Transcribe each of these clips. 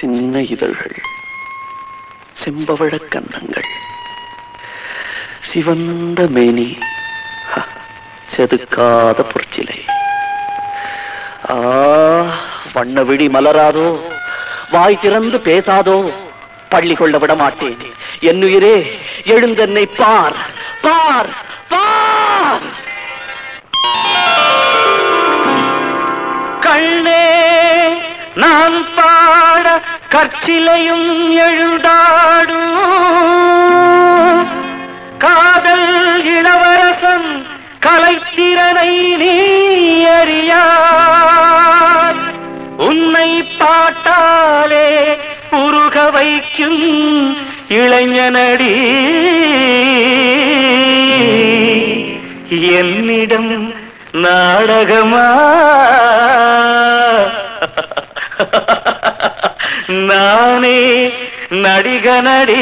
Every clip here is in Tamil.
சின்ன இதழ்கள் செம்பவழ கன்னங்கள் சிவந்த மேனி செதுக்காத புரட்சிலை. ஆ வண்ண விழி மலராதோ வாய் திறந்து பேசாதோ பள்ளி கொள்ள விட மாட்டேன். என்னுயிரே எழுந்தென்னை பார் பார் பார். கண்ணே நான் பார். கற்சிலையும் எழுதாடும் காதல் இளவரசன் கலைத்திறனை நீ அறியார். உன்னை பாட்டாலே உருக வைக்கும் இளைஞனடி. என்னிடம் நாடகமா? நானே நடிக நடி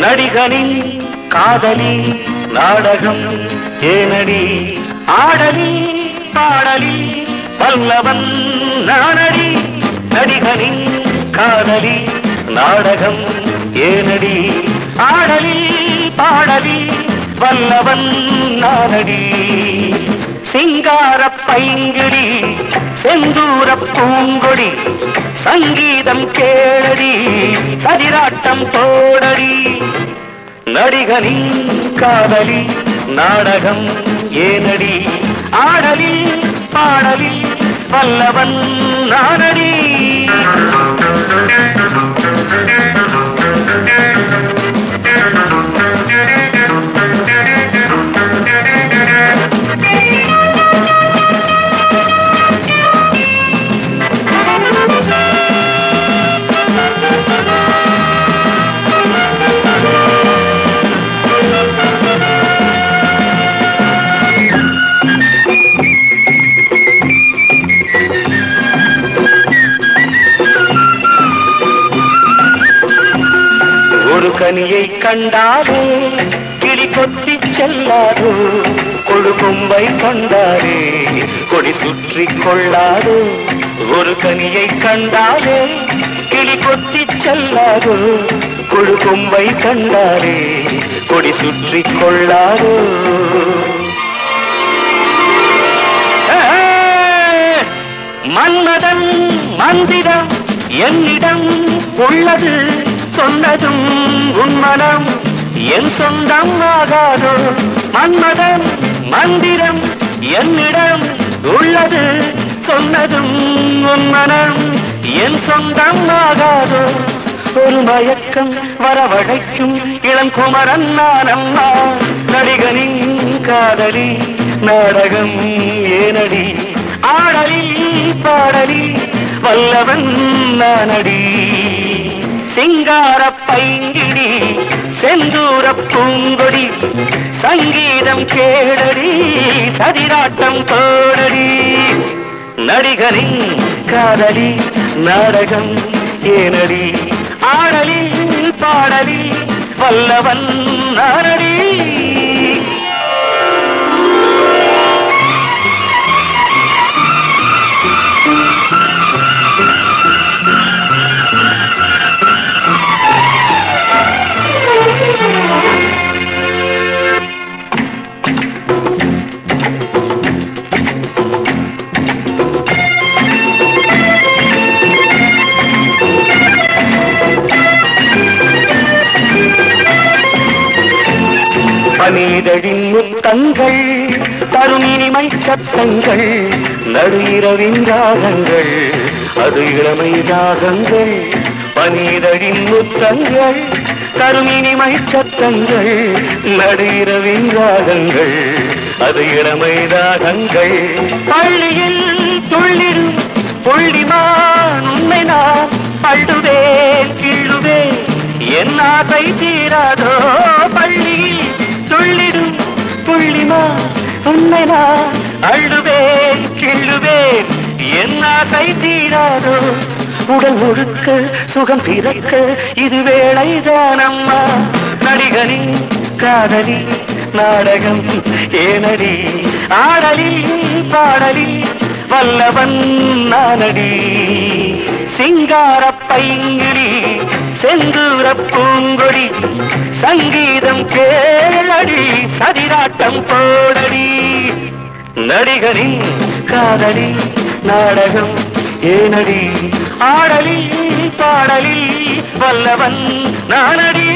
நடிகனின் காதலி நாடகம் ஏனடி. ஆடலி பாடலி பல்லவன் நாடடி நடிகனின் காதலி நாடகம் ஏனடி. ஆடலி பாடலி வல்லவன் நானடி. சிங்கார பைங்கிடி செந்தூர பூங்கொடி சங்கீதம் கேளடி சதிராட்டம் போடடி. நடிகனின் காதலி நாடகம் ஏனடி. ஆடலில் பாடலில் வல்லவன் நானடி. ஒரு கனியை கண்டாரே கிளி கொத்தி செல்லாதோ கொடு கொம்பை கண்டாரே கொடி சுற்றி கொள்ளாதோ ஒரு கனியை கண்டாரே கிளி கொத்தி செல்லாதோ கொடு கொம்பை கண்டாரே கொடி சுற்றி கொள்ளாதோ மன்மதன் மந்திரம் என்னிடம் உள்ளது. சொன்னதும் உன்மனம் என் சொந்தம் ஆகாதோ? மன்மதம் மந்திரம் என்னிடம் உள்ளது. சொன்னதும் உன்மனம் என் சொந்தம் ஆகாதோ? ஒரு மயக்கம் வரவழைக்கும் இளங்குமரன் நான் அம்மா நடிகனின் காதலி நாடகம் ஏனடி? ஆடலில் பாடலி வல்லவன் நானடி. சிங்கார பைங்கிடி செந்தூர பூங்கொடி சங்கீதம் கேடடி சதிராட்டம் போடடி. நடிகரின் காதலி நாடகம் ஏனடி ஆடலி பாடலி வல்லவன் நானடி. பனிதழின் முத்தங்கள் தரும் இனிமை சத்தங்கள் நடு இரவின் ராகங்கள் அது இளமை ராகங்கள் பனிதழின் முத்தங்கள் தரும் இனிமை சத்தங்கள் நடு இரவின் ராகங்கள் அது இளமை ராகங்கள் பள்ளியில் துள்ளிடும் புள்ளிமான் உண்மை நான் அள்ளுவேன் கிள்ளுவேன். என் ஆசை தீராதோ பள்ளியில் துள்ளிடும் புள்ளிமா உன்னை நான் அள்ளுவேன் கிள்ளுவேன் என் ஆசை தீராதோ. உடல் முழுக்க சுகம் பிறக்க இது வேளைதான் அம்மா. நடிகனின் காதலி நாடகம் ஏனடி. ஆடலி பாடலி வல்லவன் நானடி. சிங்கார பைங்கிடி செந்தூர பூங்கொடி சங்கீதம் கேளடி சதிராட்டம் போடடி நடிகரின் காதலி நாடகம் ஏனடி. ஆடலில் பாடலில் வல்லவன் நானடி.